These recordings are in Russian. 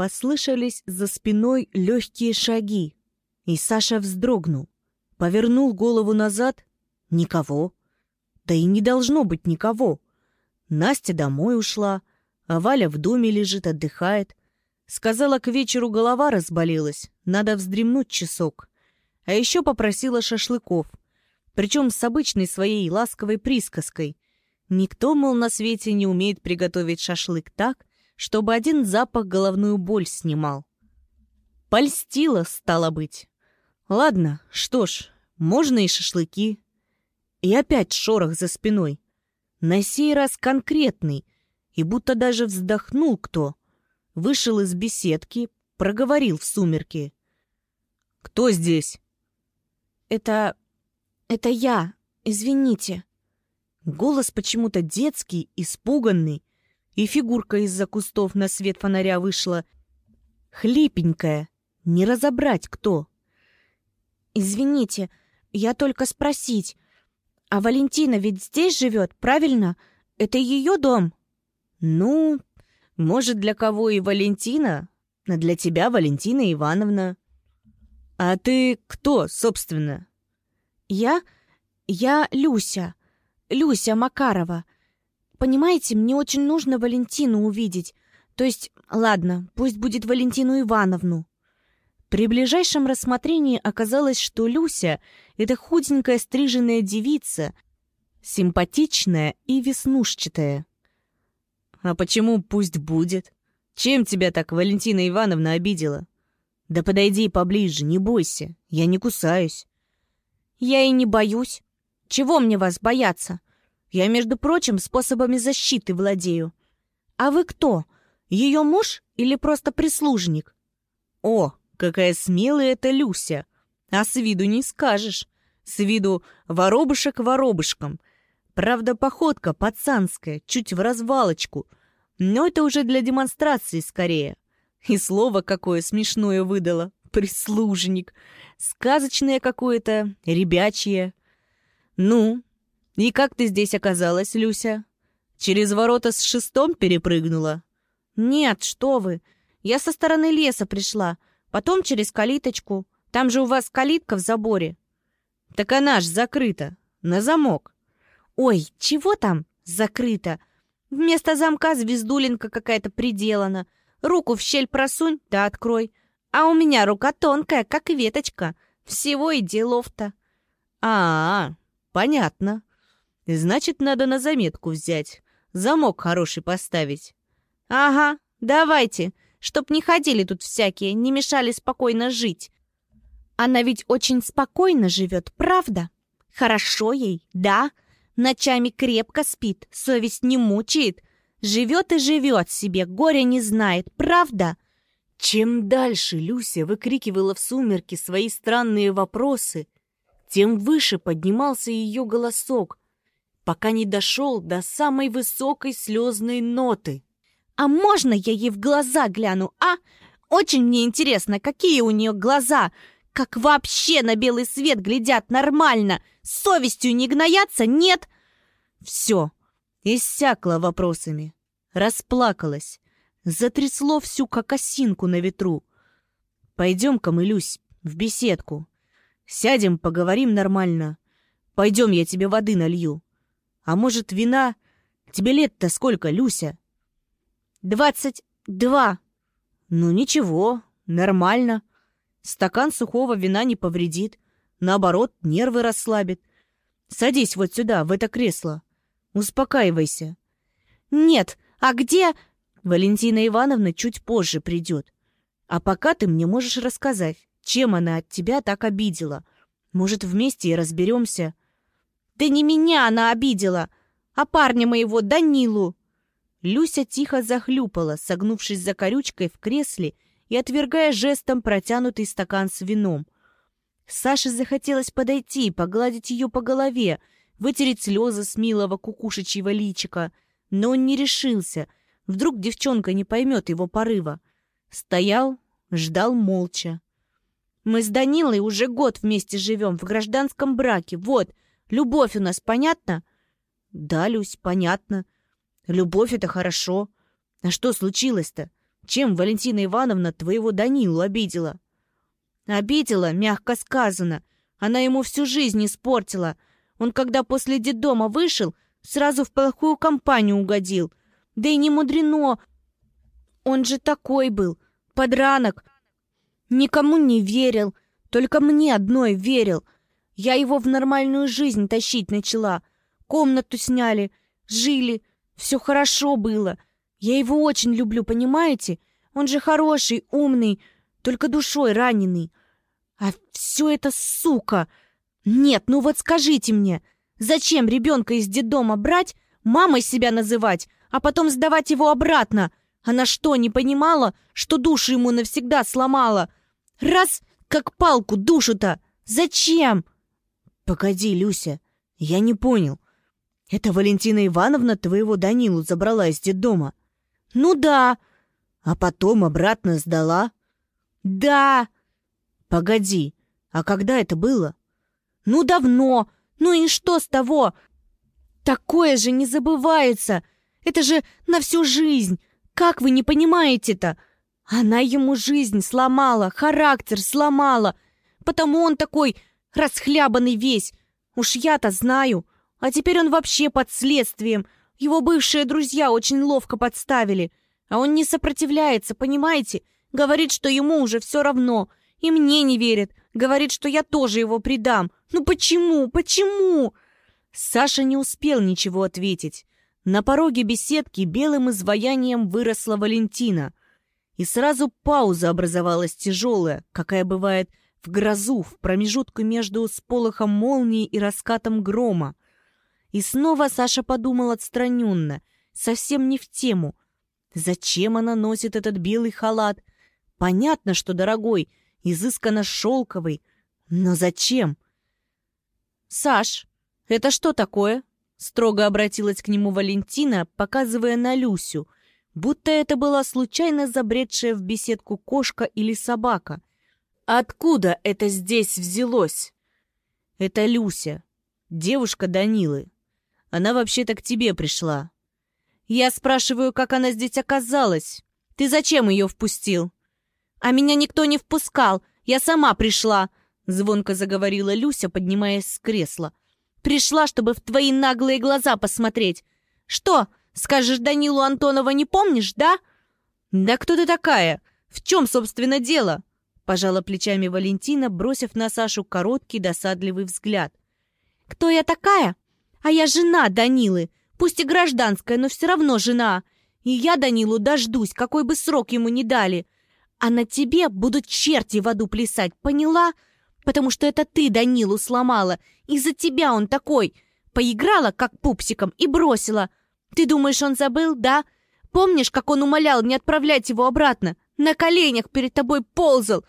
Послышались за спиной легкие шаги, и Саша вздрогнул. Повернул голову назад. Никого. Да и не должно быть никого. Настя домой ушла, а Валя в доме лежит, отдыхает. Сказала, к вечеру голова разболелась, надо вздремнуть часок. А еще попросила шашлыков. Причем с обычной своей ласковой присказкой. Никто, мол, на свете не умеет приготовить шашлык так, чтобы один запах головную боль снимал. Польстила, стало быть. Ладно, что ж, можно и шашлыки. И опять шорох за спиной. На сей раз конкретный, и будто даже вздохнул кто. Вышел из беседки, проговорил в сумерки. «Кто здесь?» «Это... это я. Извините». Голос почему-то детский, испуганный, и фигурка из-за кустов на свет фонаря вышла. Хлипенькая, не разобрать кто. «Извините, я только спросить. А Валентина ведь здесь живет, правильно? Это ее дом?» «Ну, может, для кого и Валентина, но для тебя Валентина Ивановна». «А ты кто, собственно?» «Я? Я Люся. Люся Макарова. Понимаете, мне очень нужно Валентину увидеть. То есть, ладно, пусть будет Валентину Ивановну. При ближайшем рассмотрении оказалось, что Люся — это худенькая стриженная девица, симпатичная и веснушчатая. «А почему пусть будет? Чем тебя так Валентина Ивановна обидела? Да подойди поближе, не бойся, я не кусаюсь». «Я и не боюсь. Чего мне вас бояться? Я, между прочим, способами защиты владею. А вы кто? Ее муж или просто прислужник? О, какая смелая эта Люся! А с виду не скажешь. С виду воробышек воробышком. Правда, походка пацанская, чуть в развалочку. Но это уже для демонстрации скорее. И слово какое смешное выдало. Прислужник. Сказочное какое-то, ребячье. Ну, «И как ты здесь оказалась, Люся? Через ворота с шестом перепрыгнула?» «Нет, что вы! Я со стороны леса пришла, потом через калиточку. Там же у вас калитка в заборе». «Так она ж закрыта, на замок». «Ой, чего там закрыто? Вместо замка звездулинка какая-то приделана. Руку в щель просунь, да открой. А у меня рука тонкая, как веточка. Всего и делов-то». «А, -а понятно. Значит, надо на заметку взять. Замок хороший поставить. Ага, давайте, чтоб не ходили тут всякие, не мешали спокойно жить. Она ведь очень спокойно живет, правда? Хорошо ей, да? Ночами крепко спит, совесть не мучает. Живет и живет себе, горя не знает, правда? Чем дальше Люся выкрикивала в сумерки свои странные вопросы, тем выше поднимался ее голосок, пока не дошел до самой высокой слезной ноты. «А можно я ей в глаза гляну, а? Очень мне интересно, какие у нее глаза, как вообще на белый свет глядят нормально, с совестью не гноятся, нет?» Все, иссякла вопросами, расплакалась, затрясло всю как осинку на ветру. «Пойдем-ка мы, в беседку. Сядем, поговорим нормально. Пойдем, я тебе воды налью. А может, вина? Тебе лет-то сколько, Люся? Двадцать два. Ну ничего, нормально. Стакан сухого вина не повредит. Наоборот, нервы расслабит. Садись вот сюда, в это кресло. Успокаивайся. Нет, а где... Валентина Ивановна чуть позже придет. А пока ты мне можешь рассказать, чем она от тебя так обидела. Может, вместе и разберемся. Да не меня она обидела, а парня моего, Данилу!» Люся тихо захлюпала, согнувшись за корючкой в кресле и отвергая жестом протянутый стакан с вином. Саше захотелось подойти, и погладить ее по голове, вытереть слезы с милого кукушечьего личика, но он не решился. Вдруг девчонка не поймет его порыва. Стоял, ждал молча. «Мы с Данилой уже год вместе живем, в гражданском браке, вот, Любовь у нас, понятно?» «Да, Люсь, понятно. Любовь — это хорошо. А что случилось-то? Чем Валентина Ивановна твоего Данилу обидела?» «Обидела, мягко сказано. Она ему всю жизнь испортила. Он, когда после детдома вышел, сразу в плохую компанию угодил. Да и не мудрено. Он же такой был, подранок. Никому не верил, только мне одной верил. Я его в нормальную жизнь тащить начала. Комнату сняли, жили, все хорошо было. Я его очень люблю, понимаете? Он же хороший, умный, только душой раненый. А все это сука! Нет, ну вот скажите мне, зачем ребенка из детдома брать, мамой себя называть, а потом сдавать его обратно? Она что, не понимала, что душу ему навсегда сломала? Раз, как палку душу-то! Зачем? Погоди, Люся, я не понял. Это Валентина Ивановна твоего Данилу забрала из детдома? Ну да. А потом обратно сдала? Да. Погоди, а когда это было? Ну давно. Ну и что с того? Такое же не забывается. Это же на всю жизнь. Как вы не понимаете-то? Она ему жизнь сломала, характер сломала. Потому он такой расхлябанный весь. Уж я-то знаю. А теперь он вообще под следствием. Его бывшие друзья очень ловко подставили. А он не сопротивляется, понимаете? Говорит, что ему уже все равно. И мне не верит. Говорит, что я тоже его предам. Ну почему? Почему?» Саша не успел ничего ответить. На пороге беседки белым изваянием выросла Валентина. И сразу пауза образовалась тяжелая, какая бывает в грозу, в промежутку между сполохом молнии и раскатом грома. И снова Саша подумал отстраненно, совсем не в тему. Зачем она носит этот белый халат? Понятно, что дорогой, изысканно шелковый. Но зачем? «Саш, это что такое?» Строго обратилась к нему Валентина, показывая на Люсю, будто это была случайно забредшая в беседку кошка или собака. «Откуда это здесь взялось?» «Это Люся, девушка Данилы. Она вообще-то к тебе пришла». «Я спрашиваю, как она здесь оказалась. Ты зачем ее впустил?» «А меня никто не впускал. Я сама пришла», — звонко заговорила Люся, поднимаясь с кресла. «Пришла, чтобы в твои наглые глаза посмотреть. Что, скажешь, Данилу Антонова не помнишь, да?» «Да кто ты такая? В чем, собственно, дело?» Пожала плечами Валентина, бросив на Сашу короткий досадливый взгляд. «Кто я такая? А я жена Данилы, пусть и гражданская, но все равно жена. И я Данилу дождусь, какой бы срок ему ни дали. А на тебе будут черти в аду плясать, поняла? Потому что это ты Данилу сломала. Из-за тебя он такой. Поиграла, как пупсиком, и бросила. Ты думаешь, он забыл, да? Помнишь, как он умолял не отправлять его обратно? На коленях перед тобой ползал.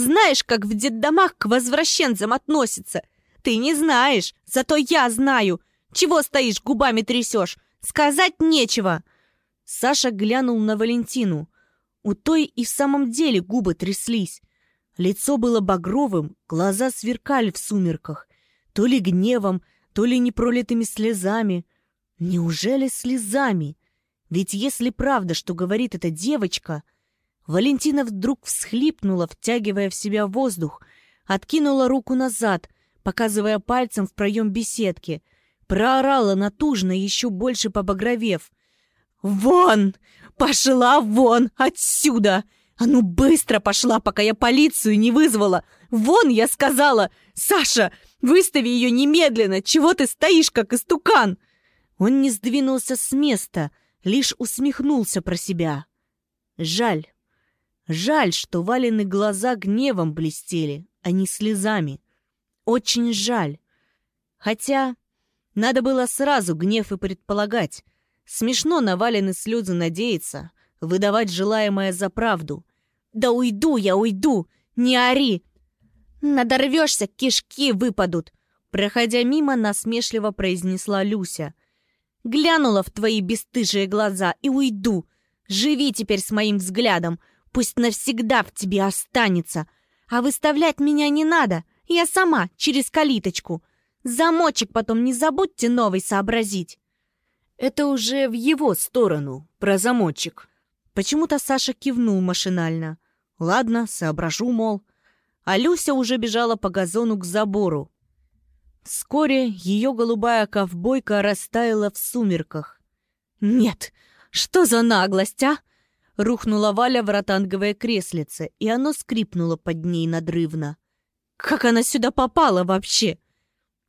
Знаешь, как в детдомах к возвращенцам относятся? Ты не знаешь, зато я знаю. Чего стоишь, губами трясешь? Сказать нечего. Саша глянул на Валентину. У той и в самом деле губы тряслись. Лицо было багровым, глаза сверкали в сумерках. То ли гневом, то ли непролитыми слезами. Неужели слезами? Ведь если правда, что говорит эта девочка... Валентина вдруг всхлипнула, втягивая в себя воздух, откинула руку назад, показывая пальцем в проем беседки, проорала натужно, еще больше побагровев. «Вон! Пошла вон отсюда! А ну быстро пошла, пока я полицию не вызвала! Вон, я сказала! Саша, выстави ее немедленно! Чего ты стоишь, как истукан?» Он не сдвинулся с места, лишь усмехнулся про себя. Жаль. Жаль, что Валины глаза гневом блестели, а не слезами. Очень жаль. Хотя надо было сразу гнев и предполагать. Смешно на Валины слезы надеяться, выдавать желаемое за правду. «Да уйду я, уйду! Не ори! Надорвешься, кишки выпадут!» Проходя мимо, насмешливо произнесла Люся. «Глянула в твои бесстыжие глаза и уйду. Живи теперь с моим взглядом, пусть навсегда в тебе останется. А выставлять меня не надо, я сама, через калиточку. Замочек потом не забудьте новый сообразить». Это уже в его сторону, про замочек. Почему-то Саша кивнул машинально. Ладно, соображу, мол. А Люся уже бежала по газону к забору. Вскоре ее голубая ковбойка растаяла в сумерках. «Нет, что за наглость, а?» Рухнула Валя в ротанговое креслице, и оно скрипнуло под ней надрывно. «Как она сюда попала вообще?»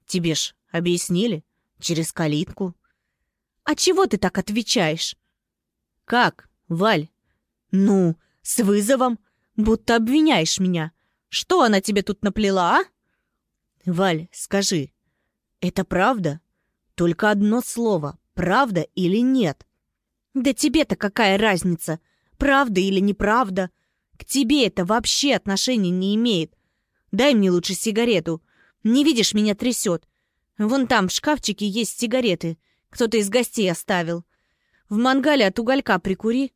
«Тебе ж объяснили? Через калитку». «А чего ты так отвечаешь?» «Как, Валь?» «Ну, с вызовом, будто обвиняешь меня. Что она тебе тут наплела, а?» «Валь, скажи, это правда? Только одно слово, правда или нет?» «Да тебе-то какая разница, правда или неправда? К тебе это вообще отношения не имеет. Дай мне лучше сигарету. Не видишь, меня трясет. Вон там в шкафчике есть сигареты. Кто-то из гостей оставил. В мангале от уголька прикури».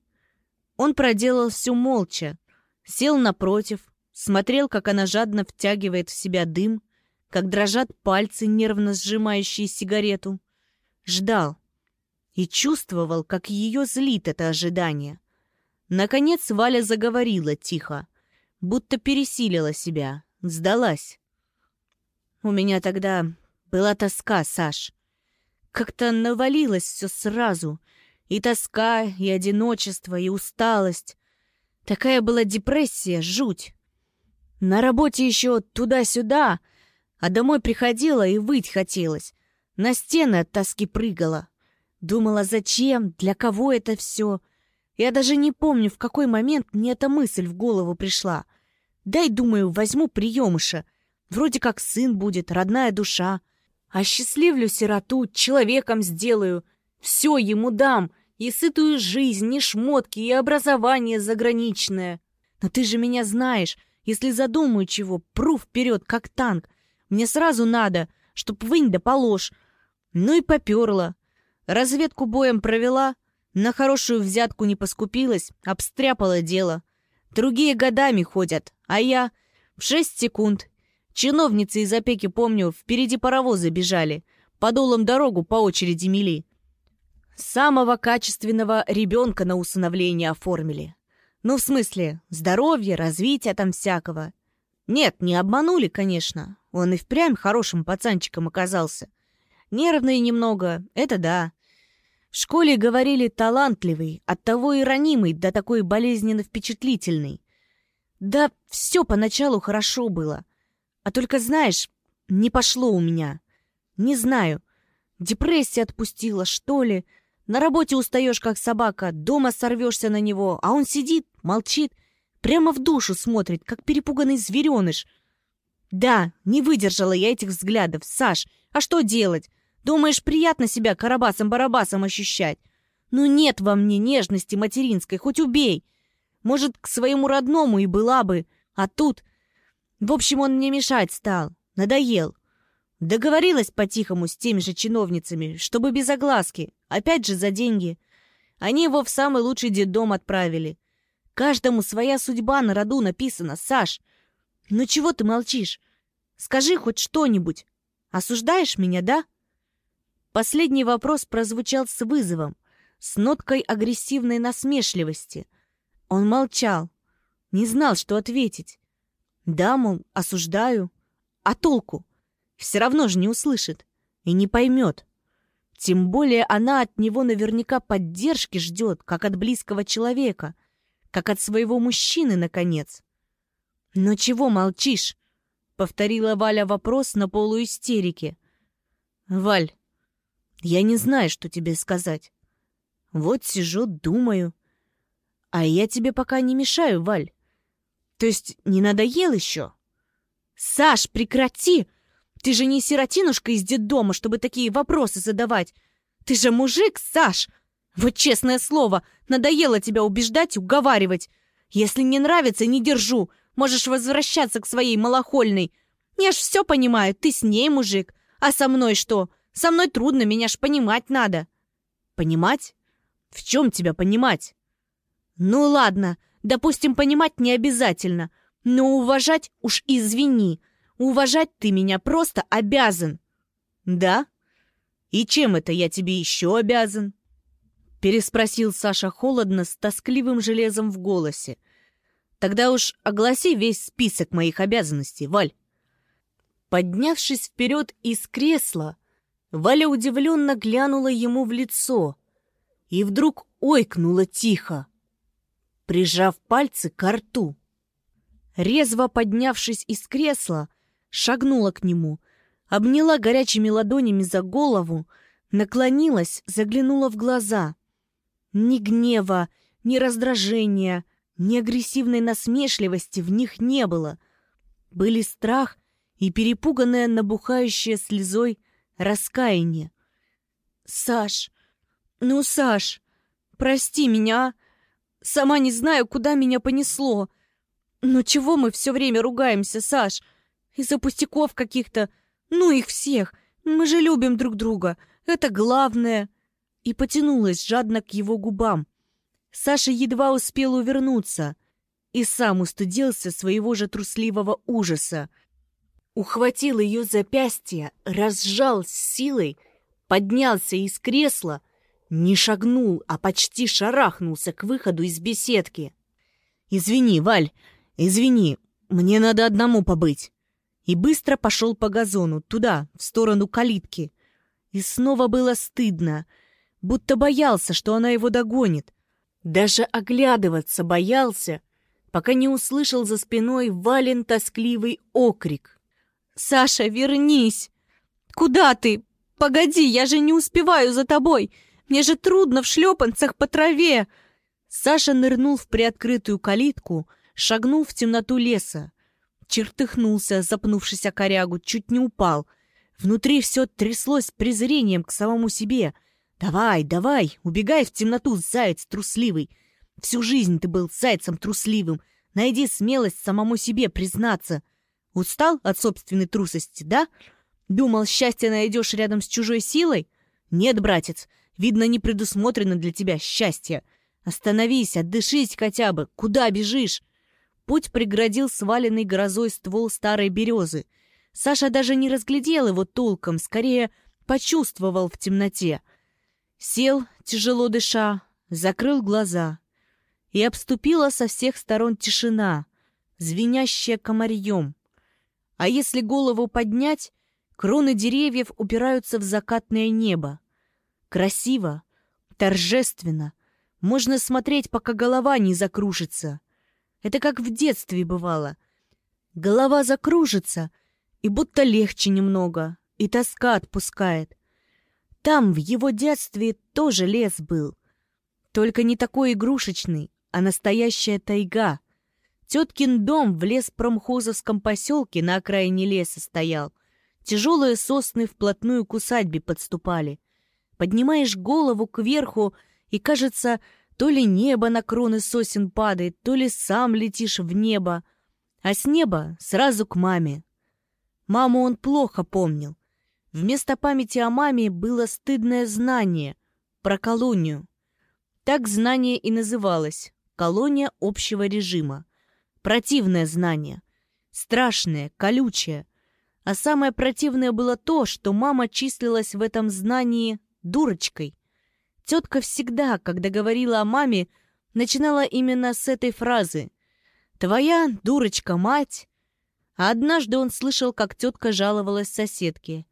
Он проделал все молча. Сел напротив, смотрел, как она жадно втягивает в себя дым, как дрожат пальцы, нервно сжимающие сигарету. Ждал и чувствовал, как ее злит это ожидание. Наконец Валя заговорила тихо, будто пересилила себя, сдалась. «У меня тогда была тоска, Саш. Как-то навалилось все сразу. И тоска, и одиночество, и усталость. Такая была депрессия, жуть. На работе еще туда-сюда, а домой приходила и выть хотелось. На стены от тоски прыгала. Думала, зачем, для кого это все. Я даже не помню, в какой момент мне эта мысль в голову пришла. Дай, думаю, возьму приемыша. Вроде как сын будет, родная душа. Осчастливлю сироту, человеком сделаю. Все ему дам, и сытую жизнь, и шмотки, и образование заграничное. Но ты же меня знаешь, если задумаю чего, пру вперед, как танк. Мне сразу надо, чтоб вынь да положь. Ну и поперла. Разведку боем провела, на хорошую взятку не поскупилась, обстряпала дело. Другие годами ходят, а я в шесть секунд. Чиновницы из опеки, помню, впереди паровозы бежали, подолом дорогу по очереди мели. Самого качественного ребенка на усыновление оформили. Ну, в смысле, здоровье, развитие там всякого. Нет, не обманули, конечно. Он и впрямь хорошим пацанчиком оказался. Нервный немного, это да. В школе говорили талантливый, оттого и ранимый, да такой болезненно впечатлительный. Да все поначалу хорошо было. А только, знаешь, не пошло у меня. Не знаю, депрессия отпустила, что ли, на работе устаешь, как собака, дома сорвешься на него, а он сидит, молчит, прямо в душу смотрит, как перепуганный звереныш. Да, не выдержала я этих взглядов. Саш, а что делать? Думаешь, приятно себя карабасом-барабасом ощущать? Ну нет во мне нежности материнской, хоть убей. Может, к своему родному и была бы, а тут... В общем, он мне мешать стал, надоел. Договорилась по-тихому с теми же чиновницами, чтобы без огласки, опять же за деньги. Они его в самый лучший детдом отправили. Каждому своя судьба на роду написана, Саш. Ну чего ты молчишь? Скажи хоть что-нибудь. Осуждаешь меня, да? Последний вопрос прозвучал с вызовом, с ноткой агрессивной насмешливости. Он молчал, не знал, что ответить. Да, мол, осуждаю. А толку? Все равно же не услышит и не поймет. Тем более она от него наверняка поддержки ждет, как от близкого человека, как от своего мужчины, наконец. «Но чего молчишь?» — повторила Валя вопрос на полуистерике. «Валь, я не знаю, что тебе сказать. Вот сижу, думаю. А я тебе пока не мешаю, Валь. То есть не надоел еще?» «Саш, прекрати!» Ты же не сиротинушка из детдома, чтобы такие вопросы задавать. Ты же мужик, Саш! Вот честное слово, надоело тебя убеждать и уговаривать. Если не нравится, не держу. Можешь возвращаться к своей малохольной. Я ж все понимаю, ты с ней мужик. А со мной что? Со мной трудно, меня ж понимать надо. Понимать? В чем тебя понимать? Ну ладно, допустим, понимать не обязательно. Но уважать уж извини. Уважать ты меня просто обязан. Да? И чем это я тебе еще обязан? — переспросил Саша холодно с тоскливым железом в голосе. «Тогда уж огласи весь список моих обязанностей, Валь». Поднявшись вперед из кресла, Валя удивленно глянула ему в лицо и вдруг ойкнула тихо, прижав пальцы к рту. Резво поднявшись из кресла, шагнула к нему, обняла горячими ладонями за голову, наклонилась, заглянула в глаза. Ни гнева, ни раздражения, ни агрессивной насмешливости в них не было. Были страх и перепуганное набухающее слезой раскаяние. «Саш! Ну, Саш! Прости меня! Сама не знаю, куда меня понесло! Но чего мы все время ругаемся, Саш? Из-за пустяков каких-то... Ну, их всех! Мы же любим друг друга! Это главное!» И потянулась жадно к его губам. Саша едва успел увернуться и сам устыдился своего же трусливого ужаса — ухватил ее запястье, разжал с силой, поднялся из кресла, не шагнул, а почти шарахнулся к выходу из беседки. «Извини, Валь, извини, мне надо одному побыть». И быстро пошел по газону, туда, в сторону калитки. И снова было стыдно, будто боялся, что она его догонит. Даже оглядываться боялся, пока не услышал за спиной Вален тоскливый окрик. «Саша, вернись! Куда ты? Погоди, я же не успеваю за тобой! Мне же трудно в шлепанцах по траве!» Саша нырнул в приоткрытую калитку, шагнул в темноту леса. Чертыхнулся, запнувшись о корягу, чуть не упал. Внутри все тряслось презрением к самому себе. «Давай, давай, убегай в темноту, заяц трусливый! Всю жизнь ты был зайцем трусливым. Найди смелость самому себе признаться!» Устал от собственной трусости, да? Думал, счастье найдешь рядом с чужой силой? Нет, братец, видно, не предусмотрено для тебя счастье. Остановись, отдышись хотя бы. Куда бежишь? Путь преградил сваленный грозой ствол старой березы. Саша даже не разглядел его толком, скорее почувствовал в темноте. Сел, тяжело дыша, закрыл глаза. И обступила со всех сторон тишина, звенящая комарьем. А если голову поднять, кроны деревьев упираются в закатное небо. Красиво, торжественно. Можно смотреть, пока голова не закружится. Это как в детстве бывало. Голова закружится, и будто легче немного, и тоска отпускает. Там, в его детстве, тоже лес был. Только не такой игрушечный, а настоящая тайга — Теткин дом в леспромхозовском поселке на окраине леса стоял. Тяжелые сосны вплотную к усадьбе подступали. Поднимаешь голову кверху, и, кажется, то ли небо на кроны сосен падает, то ли сам летишь в небо. А с неба сразу к маме. Маму он плохо помнил. Вместо памяти о маме было стыдное знание про колонию. Так знание и называлось — колония общего режима. Противное знание. Страшное, колючее. А самое противное было то, что мама числилась в этом знании дурочкой. Тетка всегда, когда говорила о маме, начинала именно с этой фразы. «Твоя дурочка-мать». А однажды он слышал, как тетка жаловалась соседке.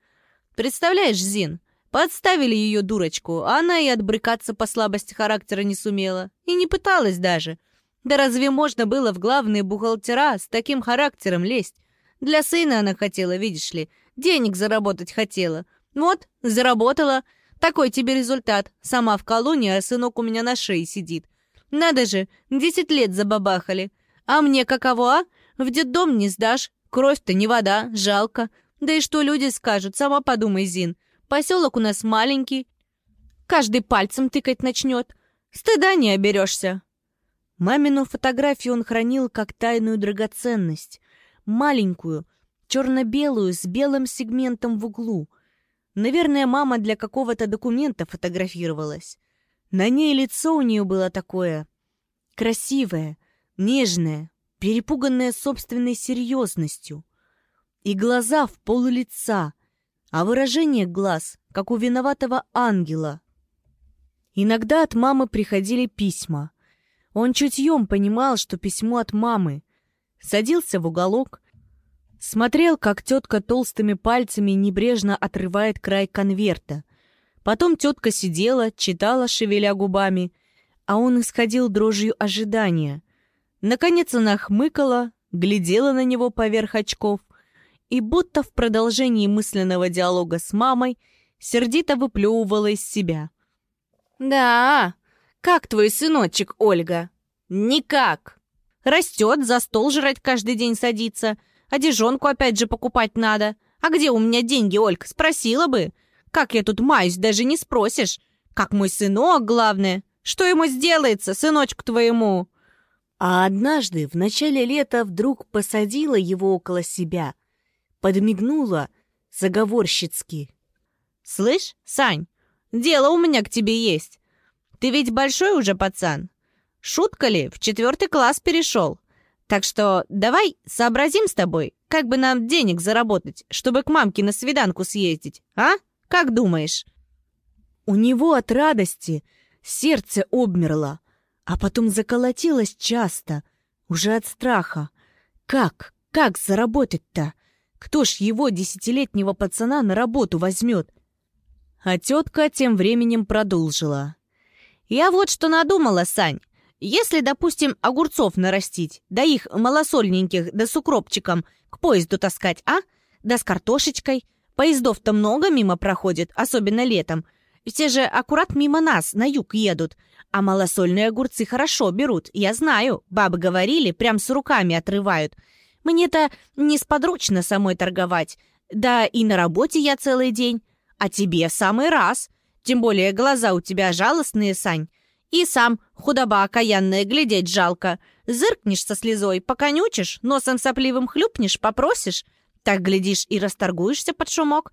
«Представляешь, Зин, подставили ее дурочку, а она и отбрыкаться по слабости характера не сумела. И не пыталась даже. Да разве можно было в главные бухгалтера с таким характером лезть? Для сына она хотела, видишь ли, денег заработать хотела. Вот, заработала. Такой тебе результат. Сама в колонии, а сынок у меня на шее сидит. Надо же, десять лет забабахали. А мне каково, а? В детдом не сдашь. Кровь-то не вода, жалко. Да и что люди скажут, сама подумай, Зин. Поселок у нас маленький. Каждый пальцем тыкать начнет. Стыда не оберешься. Мамину фотографию он хранил как тайную драгоценность. Маленькую, черно-белую, с белым сегментом в углу. Наверное, мама для какого-то документа фотографировалась. На ней лицо у нее было такое красивое, нежное, перепуганное собственной серьезностью. И глаза в пол лица, а выражение глаз, как у виноватого ангела. Иногда от мамы приходили письма. Он чутьем понимал, что письмо от мамы. Садился в уголок, смотрел, как тетка толстыми пальцами небрежно отрывает край конверта. Потом тетка сидела, читала, шевеля губами, а он исходил дрожью ожидания. Наконец она хмыкала, глядела на него поверх очков и будто в продолжении мысленного диалога с мамой сердито выплевывала из себя. «Да, как твой сыночек, Ольга?» «Никак. Растет, за стол жрать каждый день садится, одежонку опять же покупать надо. А где у меня деньги, Ольга? Спросила бы. Как я тут маюсь, даже не спросишь. Как мой сынок, главное. Что ему сделается, сыночку твоему?» А однажды, в начале лета, вдруг посадила его около себя, подмигнула заговорщицки. «Слышь, Сань, дело у меня к тебе есть. Ты ведь большой уже пацан. Шутка ли, в четвертый класс перешел. Так что давай сообразим с тобой, как бы нам денег заработать, чтобы к мамке на свиданку съездить, а? Как думаешь?» У него от радости сердце обмерло, а потом заколотилось часто, уже от страха. Как, как заработать-то? Кто ж его десятилетнего пацана на работу возьмет? А тетка тем временем продолжила. «Я вот что надумала, Сань. Если, допустим, огурцов нарастить, да их малосольненьких, да с укропчиком к поезду таскать, а? Да с картошечкой. Поездов-то много мимо проходит, особенно летом. Все же аккурат мимо нас, на юг едут. А малосольные огурцы хорошо берут, я знаю. Бабы говорили, прям с руками отрывают. Мне-то несподручно самой торговать. Да и на работе я целый день. А тебе в самый раз. Тем более глаза у тебя жалостные, Сань. И сам худоба окаянная, глядеть жалко. Зыркнешь со слезой, поконючишь, носом сопливым хлюпнешь, попросишь. Так, глядишь, и расторгуешься под шумок.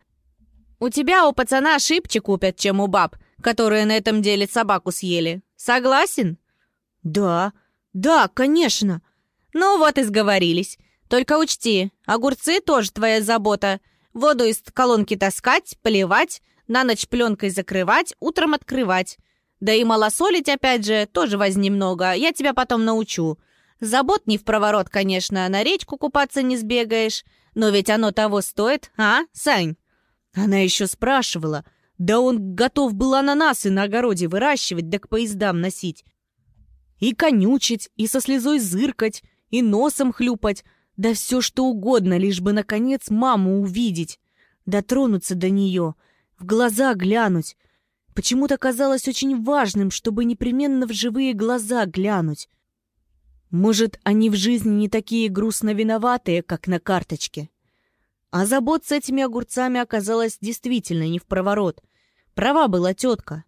У тебя у пацана шибче купят, чем у баб, которые на этом деле собаку съели. Согласен? Да, да, конечно. Ну вот и сговорились. Только учти, огурцы тоже твоя забота. Воду из колонки таскать, поливать, на ночь пленкой закрывать, утром открывать. Да и малосолить, опять же, тоже возьми много, я тебя потом научу. Забот не в проворот, конечно, на речку купаться не сбегаешь. Но ведь оно того стоит, а, Сань?» Она еще спрашивала. Да он готов был ананасы на огороде выращивать, да к поездам носить. И конючить, и со слезой зыркать, и носом хлюпать, да все что угодно, лишь бы, наконец, маму увидеть, дотронуться до нее — в глаза глянуть. Почему-то казалось очень важным, чтобы непременно в живые глаза глянуть. Может, они в жизни не такие грустно виноватые, как на карточке. А забот с этими огурцами оказалась действительно не в проворот. Права была тетка.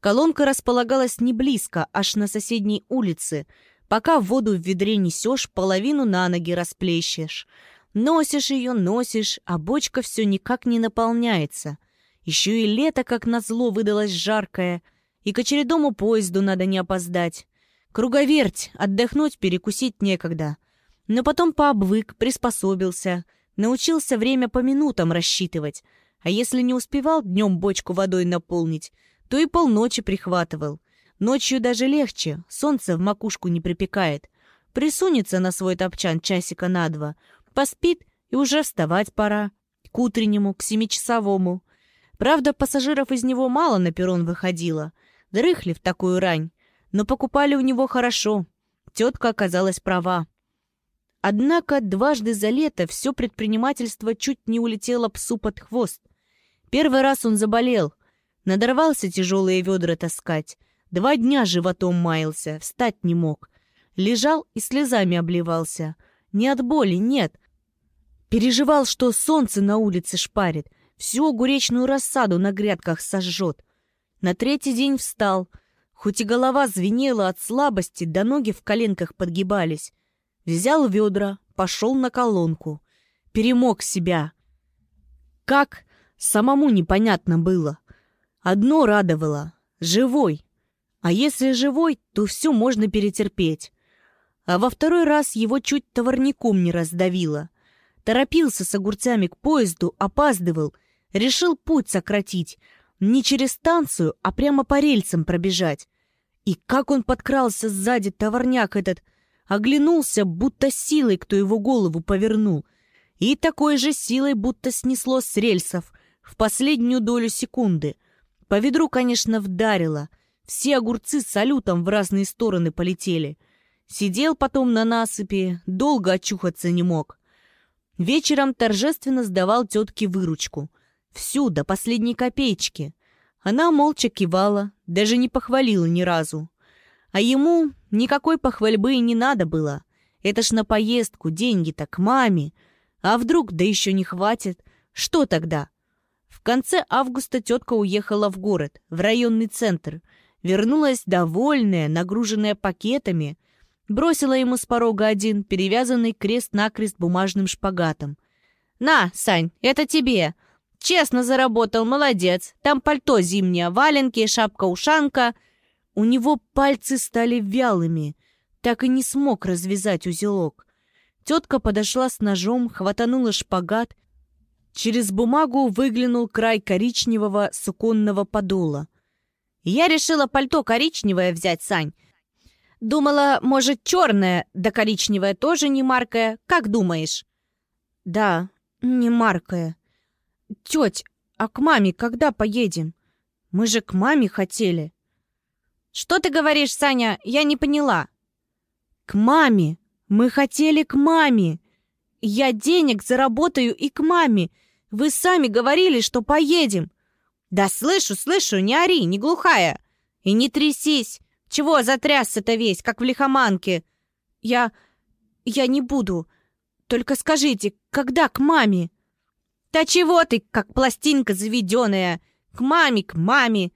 Колонка располагалась не близко, аж на соседней улице. Пока воду в ведре несешь, половину на ноги расплещешь. Носишь ее, носишь, а бочка все никак не наполняется. Еще и лето, как назло, выдалось жаркое, и к очередному поезду надо не опоздать. Круговерть, отдохнуть, перекусить некогда. Но потом пообвык, приспособился, научился время по минутам рассчитывать, а если не успевал днем бочку водой наполнить, то и полночи прихватывал. Ночью даже легче, солнце в макушку не припекает. Присунется на свой топчан часика на два, поспит, и уже вставать пора. К утреннему, к семичасовому. Правда, пассажиров из него мало на перрон выходило. Дрыхли в такую рань. Но покупали у него хорошо. Тетка оказалась права. Однако дважды за лето все предпринимательство чуть не улетело псу под хвост. Первый раз он заболел. Надорвался тяжелые ведра таскать. Два дня животом маялся, встать не мог. Лежал и слезами обливался. Не от боли, нет. Переживал, что солнце на улице шпарит, всю огуречную рассаду на грядках сожжет. На третий день встал. Хоть и голова звенела от слабости, да ноги в коленках подгибались. Взял ведра, пошел на колонку. Перемог себя. Как? Самому непонятно было. Одно радовало — живой. А если живой, то все можно перетерпеть. А во второй раз его чуть товарником не раздавило. Торопился с огурцами к поезду, опаздывал — Решил путь сократить. не через станцию, а прямо по рельсам пробежать. И как он подкрался сзади, товарняк этот, оглянулся, будто силой, кто его голову повернул, и такой же силой, будто снесло с рельсов в последнюю долю секунды. По ведру, конечно, вдарило. Все огурцы с салютом в разные стороны полетели. Сидел потом на насыпи, долго очухаться не мог. Вечером торжественно сдавал тетке выручку. Всю, до последней копеечки. Она молча кивала, даже не похвалила ни разу. А ему никакой похвальбы и не надо было. Это ж на поездку, деньги-то к маме. А вдруг, да еще не хватит? Что тогда? В конце августа тетка уехала в город, в районный центр. Вернулась довольная, нагруженная пакетами. Бросила ему с порога один, перевязанный крест-накрест бумажным шпагатом. «На, Сань, это тебе!» Честно заработал, молодец. Там пальто зимнее, валенки, шапка-ушанка. У него пальцы стали вялыми. Так и не смог развязать узелок. Тетка подошла с ножом, хватанула шпагат. Через бумагу выглянул край коричневого суконного подола. Я решила пальто коричневое взять, Сань. Думала, может, черное, да коричневое тоже не маркое. Как думаешь? Да, не маркое. «Теть, а к маме когда поедем? Мы же к маме хотели». «Что ты говоришь, Саня? Я не поняла». «К маме! Мы хотели к маме! Я денег заработаю и к маме! Вы сами говорили, что поедем!» «Да слышу, слышу, не ори, не глухая! И не трясись! Чего затрясся-то весь, как в лихоманке?» «Я... я не буду. Только скажите, когда к маме?» «Да чего ты, как пластинка заведенная? К маме, к маме!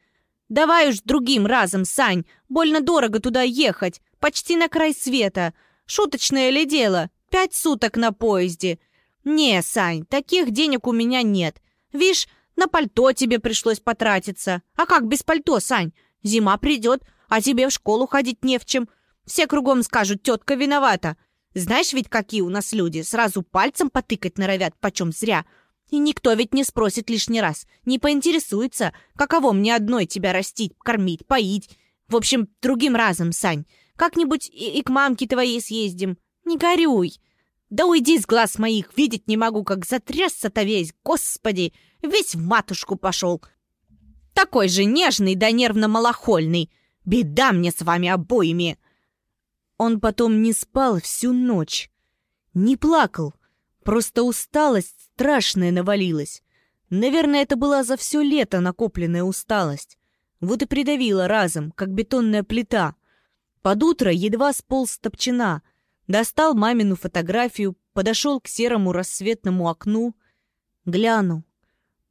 Давай уж другим разом, Сань, больно дорого туда ехать, почти на край света. Шуточное ли дело? Пять суток на поезде. Не, Сань, таких денег у меня нет. Вишь, на пальто тебе пришлось потратиться. А как без пальто, Сань? Зима придет, а тебе в школу ходить не в чем. Все кругом скажут, тетка виновата. Знаешь ведь, какие у нас люди, сразу пальцем потыкать норовят, почем зря. И никто ведь не спросит лишний раз, не поинтересуется, каково мне одной тебя растить, кормить, поить. В общем, другим разом, Сань. Как-нибудь и, и к мамке твоей съездим. Не горюй. Да уйди с глаз моих, видеть не могу, как затрясся-то весь, господи, весь в матушку пошел. Такой же нежный да нервно-малохольный. Беда мне с вами обоими. Он потом не спал всю ночь. Не плакал, просто усталость страшная навалилась. Наверное, это была за все лето накопленная усталость. Вот и придавила разом, как бетонная плита. Под утро едва сполз топчина. Достал мамину фотографию, подошел к серому рассветному окну. Глянул.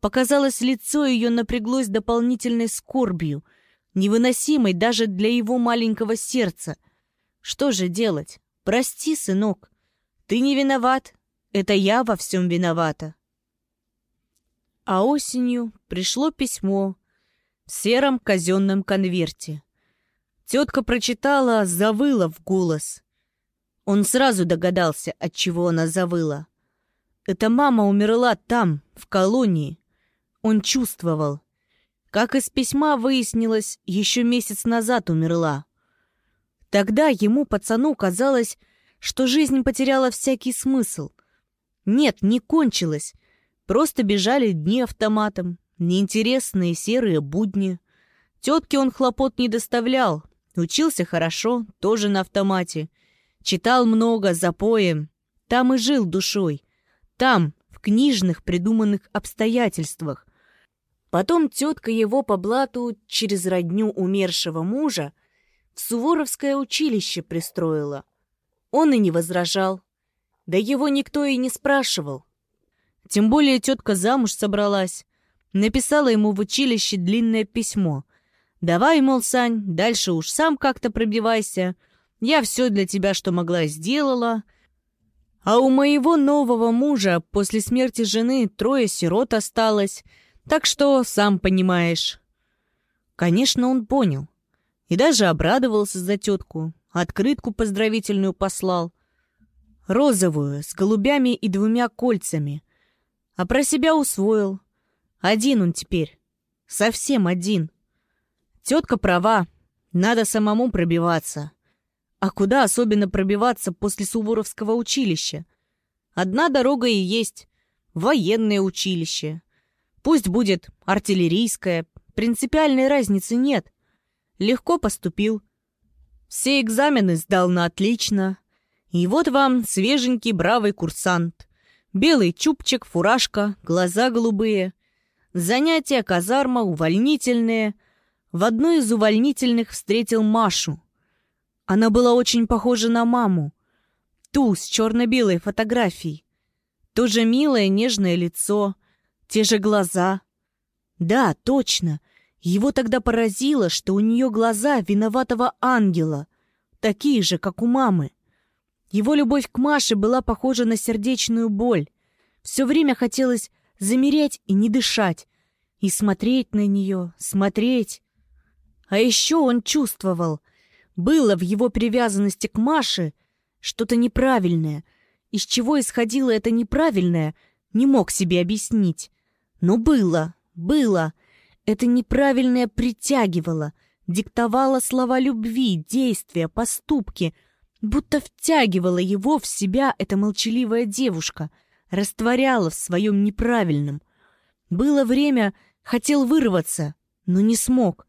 Показалось, лицо ее напряглось дополнительной скорбью, невыносимой даже для его маленького сердца. Что же делать? Прости, сынок. Ты не виноват, это я во всем виновата. А осенью пришло письмо в сером казенном конверте. Тетка прочитала, завыла в голос. Он сразу догадался, от чего она завыла. Эта мама умерла там, в колонии. Он чувствовал. Как из письма выяснилось, еще месяц назад умерла. Тогда ему, пацану, казалось, что жизнь потеряла всякий смысл. Нет, не кончилось. Просто бежали дни автоматом, неинтересные серые будни. Тетке он хлопот не доставлял. Учился хорошо, тоже на автомате. Читал много, запоем. Там и жил душой. Там, в книжных придуманных обстоятельствах. Потом тетка его по блату через родню умершего мужа в Суворовское училище пристроила. Он и не возражал. Да его никто и не спрашивал. Тем более тетка замуж собралась. Написала ему в училище длинное письмо. «Давай, мол, Сань, дальше уж сам как-то пробивайся. Я все для тебя, что могла, сделала». А у моего нового мужа после смерти жены трое сирот осталось, так что сам понимаешь. Конечно, он понял. И даже обрадовался за тетку, открытку поздравительную послал розовую, с голубями и двумя кольцами. А про себя усвоил. Один он теперь. Совсем один. Тетка права, надо самому пробиваться. А куда особенно пробиваться после Суворовского училища? Одна дорога и есть — военное училище. Пусть будет артиллерийское, принципиальной разницы нет. Легко поступил. Все экзамены сдал на отлично. И вот вам свеженький бравый курсант. Белый чубчик, фуражка, глаза голубые. Занятия казарма увольнительные. В одной из увольнительных встретил Машу. Она была очень похожа на маму. Ту с черно-белой фотографией. То же милое нежное лицо, те же глаза. Да, точно. Его тогда поразило, что у нее глаза виноватого ангела, такие же, как у мамы. Его любовь к Маше была похожа на сердечную боль. Все время хотелось замереть и не дышать, и смотреть на нее, смотреть. А еще он чувствовал, было в его привязанности к Маше что-то неправильное. Из чего исходило это неправильное, не мог себе объяснить. Но было, было. Это неправильное притягивало, диктовало слова любви, действия, поступки — Будто втягивала его в себя эта молчаливая девушка, растворяла в своем неправильном. Было время, хотел вырваться, но не смог.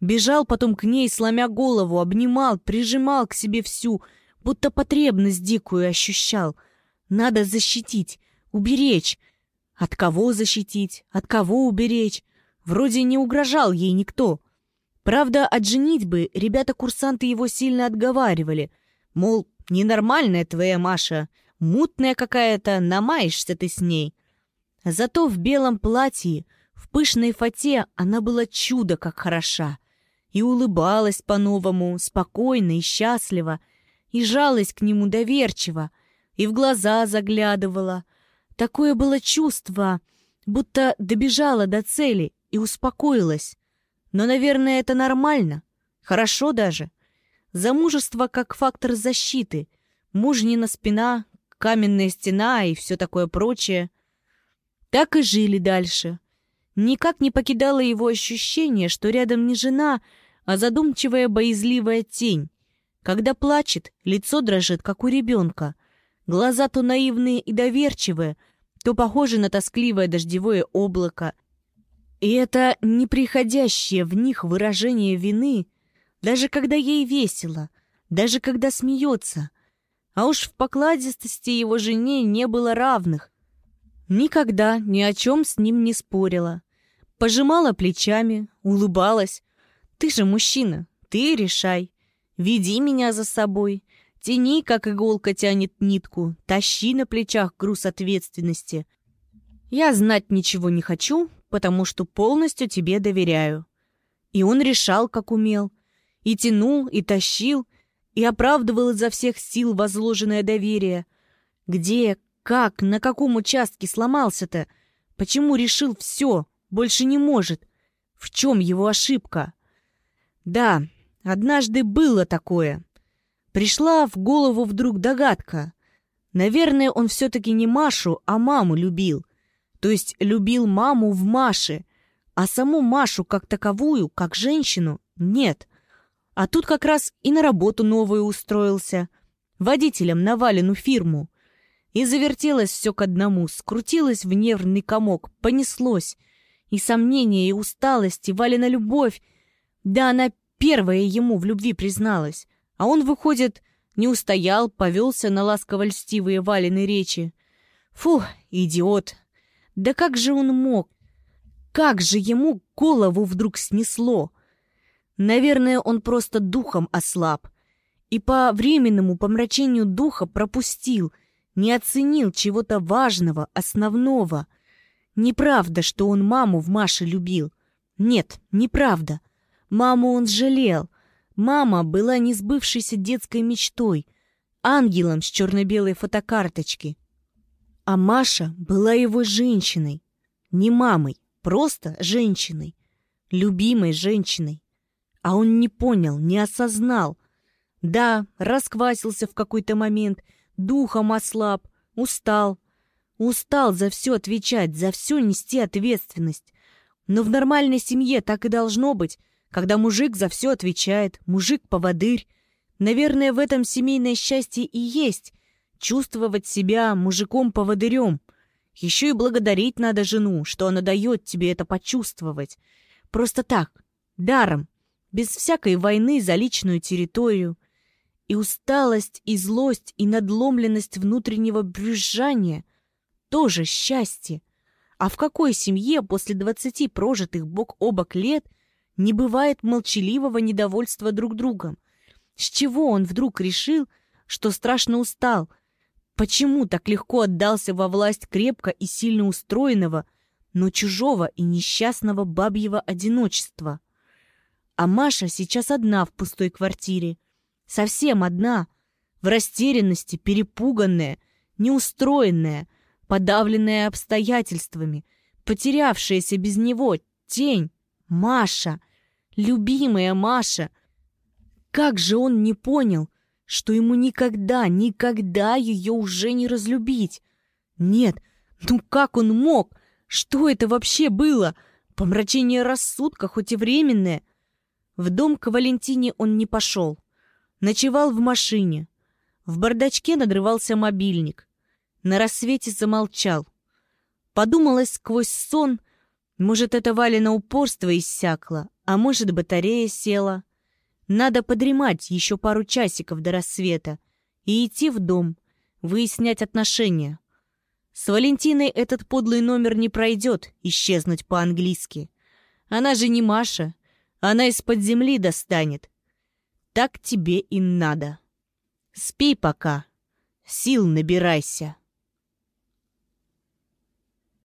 Бежал потом к ней, сломя голову, обнимал, прижимал к себе всю, будто потребность дикую ощущал. Надо защитить, уберечь. От кого защитить, от кого уберечь? Вроде не угрожал ей никто. Правда, от женитьбы ребята-курсанты его сильно отговаривали — Мол, ненормальная твоя Маша, мутная какая-то, намаешься ты с ней. Зато в белом платье, в пышной фате она была чудо как хороша. И улыбалась по-новому, спокойно и счастливо, и жалась к нему доверчиво, и в глаза заглядывала. Такое было чувство, будто добежала до цели и успокоилась. Но, наверное, это нормально, хорошо даже — Замужество как фактор защиты, мужнина спина, каменная стена и все такое прочее. Так и жили дальше. Никак не покидало его ощущение, что рядом не жена, а задумчивая боязливая тень. Когда плачет, лицо дрожит, как у ребенка. Глаза то наивные и доверчивые, то похожи на тоскливое дождевое облако. И это неприходящее в них выражение вины даже когда ей весело, даже когда смеется. А уж в покладистости его жене не было равных. Никогда ни о чем с ним не спорила. Пожимала плечами, улыбалась. «Ты же мужчина, ты решай. Веди меня за собой. Тяни, как иголка тянет нитку. Тащи на плечах груз ответственности. Я знать ничего не хочу, потому что полностью тебе доверяю». И он решал, как умел — и тянул, и тащил, и оправдывал изо всех сил возложенное доверие. Где, как, на каком участке сломался-то? Почему решил все, больше не может? В чем его ошибка? Да, однажды было такое. Пришла в голову вдруг догадка. Наверное, он все-таки не Машу, а маму любил. То есть любил маму в Маше, а саму Машу как таковую, как женщину, нет. А тут как раз и на работу новую устроился. Водителем на Валину фирму. И завертелось все к одному, скрутилось в нервный комок, понеслось. И сомнения, и усталость, и Валина любовь. Да она первая ему в любви призналась. А он, выходит, не устоял, повелся на ласково-льстивые Валины речи. Фу, идиот! Да как же он мог? Как же ему голову вдруг снесло? Наверное, он просто духом ослаб. И по временному помрачению духа пропустил, не оценил чего-то важного, основного. Неправда, что он маму в Маше любил. Нет, неправда. Маму он жалел. Мама была несбывшейся детской мечтой, ангелом с черно-белой фотокарточки. А Маша была его женщиной. Не мамой, просто женщиной. Любимой женщиной. А он не понял, не осознал. Да, расквасился в какой-то момент, духом ослаб, устал. Устал за все отвечать, за все нести ответственность. Но в нормальной семье так и должно быть, когда мужик за все отвечает, мужик-поводырь. Наверное, в этом семейное счастье и есть — чувствовать себя мужиком-поводырем. Еще и благодарить надо жену, что она дает тебе это почувствовать. Просто так, даром, без всякой войны за личную территорию. И усталость, и злость, и надломленность внутреннего брюзжания — тоже счастье. А в какой семье после двадцати прожитых бок о бок лет не бывает молчаливого недовольства друг другом? С чего он вдруг решил, что страшно устал? Почему так легко отдался во власть крепко и сильно устроенного, но чужого и несчастного бабьего одиночества? А Маша сейчас одна в пустой квартире. Совсем одна. В растерянности, перепуганная, неустроенная, подавленная обстоятельствами, потерявшаяся без него тень. Маша. Любимая Маша. Как же он не понял, что ему никогда, никогда ее уже не разлюбить? Нет, ну как он мог? Что это вообще было? Помрачение рассудка, хоть и временное — в дом к Валентине он не пошел. Ночевал в машине. В бардачке надрывался мобильник. На рассвете замолчал. Подумалось сквозь сон, может, это Валина упорство иссякло, а может, батарея села. Надо подремать еще пару часиков до рассвета и идти в дом, выяснять отношения. С Валентиной этот подлый номер не пройдет, исчезнуть по-английски. Она же не Маша, она из-под земли достанет. Так тебе и надо. Спи пока. Сил набирайся.